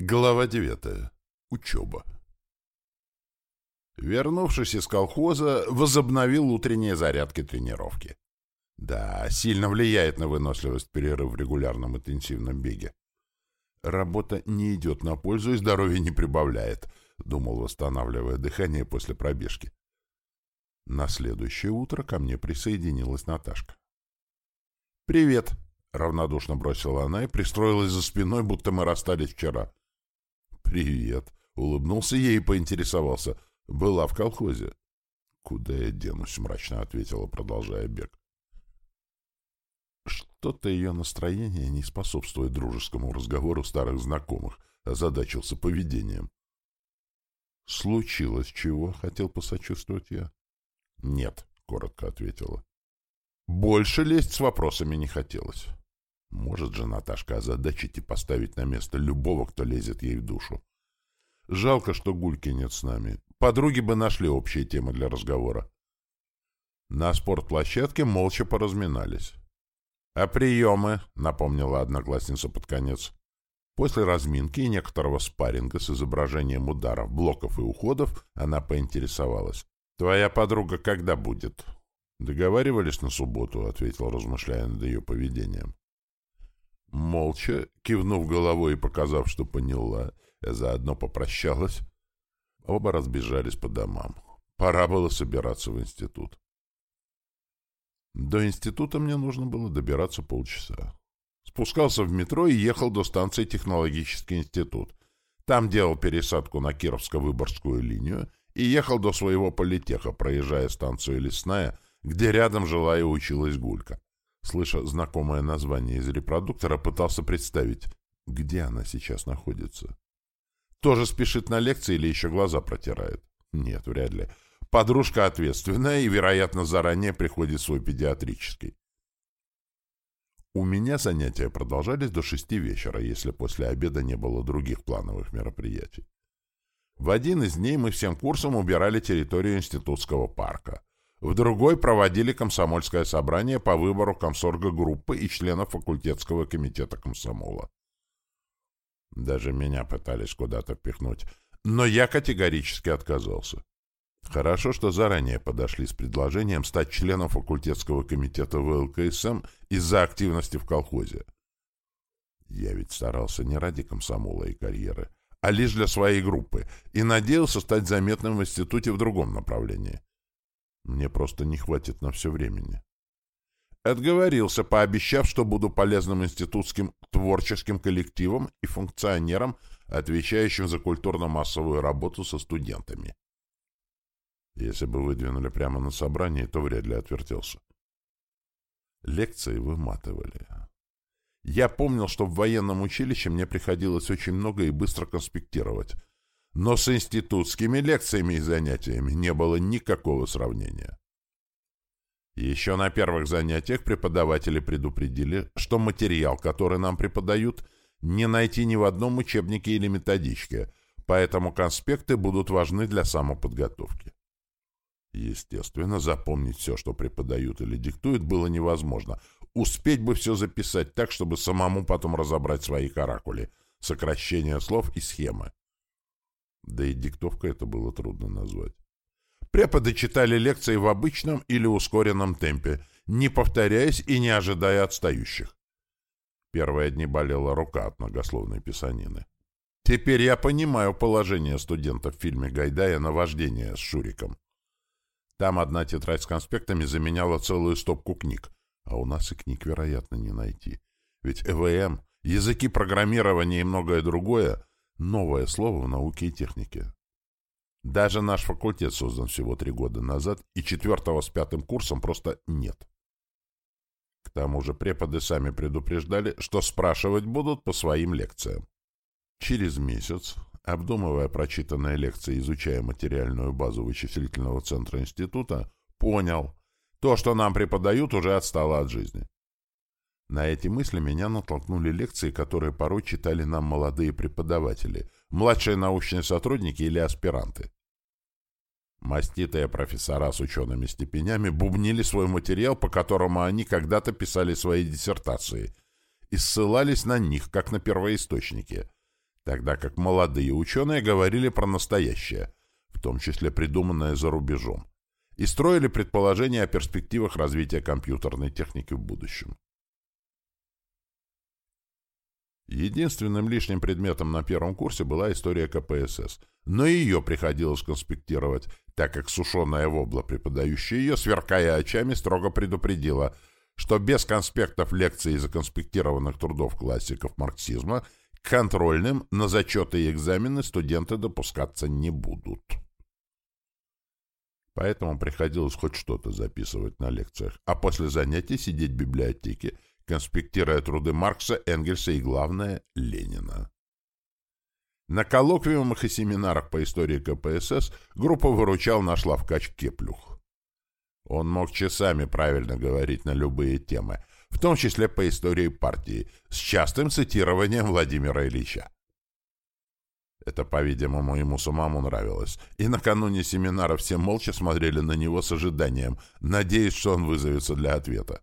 Глава девятая. Учеба. Вернувшись из колхоза, возобновил утренние зарядки тренировки. Да, сильно влияет на выносливость перерыв в регулярном интенсивном беге. Работа не идет на пользу и здоровье не прибавляет, думал, восстанавливая дыхание после пробежки. На следующее утро ко мне присоединилась Наташка. «Привет!» — равнодушно бросила она и пристроилась за спиной, будто мы расстались вчера. «Привет!» — улыбнулся ей и поинтересовался. «Была в колхозе». «Куда я денусь?» — мрачно ответила, продолжая бег. Что-то ее настроение не способствует дружескому разговору старых знакомых, озадачился поведением. «Случилось чего?» — хотел посочувствовать я. «Нет», — коротко ответила. Больше лезть с вопросами не хотелось. Может же Наташка озадачить и поставить на место любого, кто лезет ей в душу. Жалко, что Гульки нет с нами. Подруги бы нашли общие темы для разговора. На спортплощадке молча поразминались. «А приемы?» — напомнила одноклассница под конец. После разминки и некоторого спарринга с изображением ударов, блоков и уходов она поинтересовалась. «Твоя подруга когда будет?» «Договаривались на субботу», — ответил, размышляя над ее поведением. Молча, кивнув головой и показав, что поняла, заодно попрощалась, оба разбежались по домам. Пора было собираться в институт. До института мне нужно было добираться полчаса. Спускался в метро и ехал до станции «Технологический институт». Там делал пересадку на Кировско-Выборгскую линию и ехал до своего политеха, проезжая станцию «Лесная», где рядом жила и училась Гулька. Слыша знакомое название из репродуктора, пытался представить, где она сейчас находится. Тоже спешит на лекции или еще глаза протирает? Нет, вряд ли. Подружка ответственная и, вероятно, заранее приходит свой педиатрический. У меня занятия продолжались до шести вечера, если после обеда не было других плановых мероприятий. В один из дней мы всем курсом убирали территорию институтского парка. В другой проводили комсомольское собрание по выбору комсорга группы и членов факультетского комитета комсомола. Даже меня пытались куда-то впихнуть, но я категорически отказался. Хорошо, что заранее подошли с предложением стать членом факультетского комитета ВЛКСМ из-за активности в колхозе. Я ведь старался не ради комсомола и карьеры, а лишь для своей группы и надеялся стать заметным в институте в другом направлении. Мне просто не хватит на все времени. Отговорился, пообещав, что буду полезным институтским творческим коллективом и функционером, отвечающим за культурно-массовую работу со студентами. Если бы выдвинули прямо на собрании, то вряд ли отвертелся. Лекции выматывали. Я помнил, что в военном училище мне приходилось очень много и быстро конспектировать, но с институтскими лекциями и занятиями не было никакого сравнения. Еще на первых занятиях преподаватели предупредили, что материал, который нам преподают, не найти ни в одном учебнике или методичке, поэтому конспекты будут важны для самоподготовки. Естественно, запомнить все, что преподают или диктуют, было невозможно. Успеть бы все записать так, чтобы самому потом разобрать свои каракули, сокращения слов и схемы. Да и диктовка это было трудно назвать. Преподы читали лекции в обычном или ускоренном темпе, не повторяясь и не ожидая отстающих. Первые дни болела рука от многословной писанины. Теперь я понимаю положение студентов в фильме Гайдая «Наваждение» с Шуриком. Там одна тетрадь с конспектами заменяла целую стопку книг, а у нас и книг, вероятно, не найти. Ведь ЭВМ, языки программирования и многое другое Новое слово в науке и технике. Даже наш факультет создан всего три года назад, и четвертого с пятым курсом просто нет. К тому же преподы сами предупреждали, что спрашивать будут по своим лекциям. Через месяц, обдумывая прочитанные лекции, изучая материальную базу вычислительного центра института, понял, то, что нам преподают, уже отстало от жизни. На эти мысли меня натолкнули лекции, которые порой читали нам молодые преподаватели, младшие научные сотрудники или аспиранты. Маститые профессора с учеными степенями бубнили свой материал, по которому они когда-то писали свои диссертации, и ссылались на них, как на первоисточники, тогда как молодые ученые говорили про настоящее, в том числе придуманное за рубежом, и строили предположения о перспективах развития компьютерной техники в будущем. Единственным лишним предметом на первом курсе была история КПСС, но ее приходилось конспектировать, так как сушеная вобла, преподающая ее, сверкая очами, строго предупредила, что без конспектов лекций и законспектированных трудов классиков марксизма контрольным на зачеты и экзамены студенты допускаться не будут. Поэтому приходилось хоть что-то записывать на лекциях, а после занятий сидеть в библиотеке конспектируя труды Маркса, Энгельса и, главное, Ленина. На коллоквиумах и семинарах по истории КПСС группа выручал наш лавкач Кеплюх. Он мог часами правильно говорить на любые темы, в том числе по истории партии, с частым цитированием Владимира Ильича. Это, по-видимому, ему самому нравилось, и накануне семинара все молча смотрели на него с ожиданием, надеясь, что он вызовется для ответа.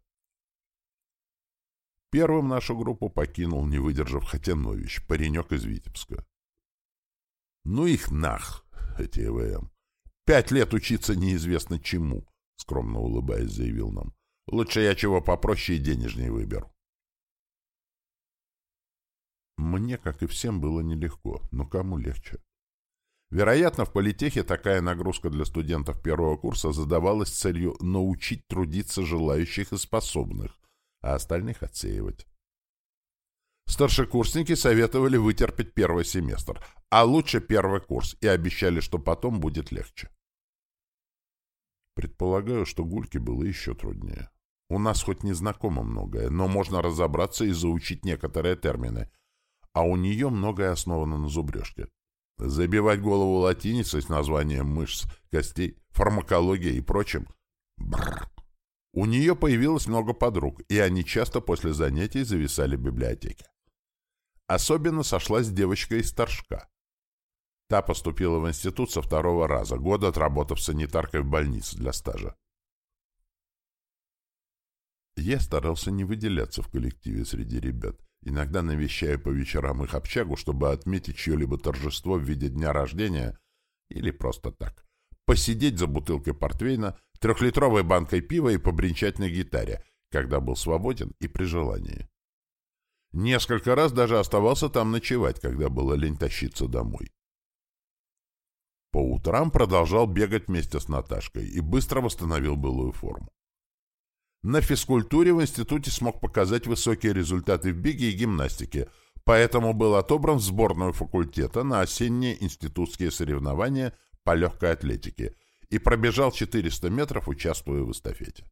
Первым нашу группу покинул, не выдержав Хатянович, паренек из Витебска. «Ну их нах, эти ЭВМ! Пять лет учиться неизвестно чему!» — скромно улыбаясь, заявил нам. «Лучше я чего попроще и денежнее выберу». Мне, как и всем, было нелегко, но кому легче? Вероятно, в политехе такая нагрузка для студентов первого курса задавалась целью научить трудиться желающих и способных, а остальных отсеивать. Старшекурсники советовали вытерпеть первый семестр, а лучше первый курс, и обещали, что потом будет легче. Предполагаю, что Гульке было еще труднее. У нас хоть не знакомо многое, но можно разобраться и заучить некоторые термины, а у нее многое основано на зубрежке. Забивать голову латиницей с названием мышц, костей, фармакологией и прочим — бррр. У нее появилось много подруг, и они часто после занятий зависали в библиотеке. Особенно сошлась девочка из Торжка. Та поступила в институт со второго раза, года отработав санитаркой в больнице для стажа. Я старался не выделяться в коллективе среди ребят, иногда навещая по вечерам их общагу, чтобы отметить чье-либо торжество в виде дня рождения или просто так. Посидеть за бутылкой портвейна, трехлитровой банкой пива и побренчать на гитаре, когда был свободен и при желании. Несколько раз даже оставался там ночевать, когда было лень тащиться домой. По утрам продолжал бегать вместе с Наташкой и быстро восстановил былую форму. На физкультуре в институте смог показать высокие результаты в беге и гимнастике, поэтому был отобран в сборную факультета на осенние институтские соревнования по легкой атлетике – и пробежал 400 метров, участвуя в эстафете.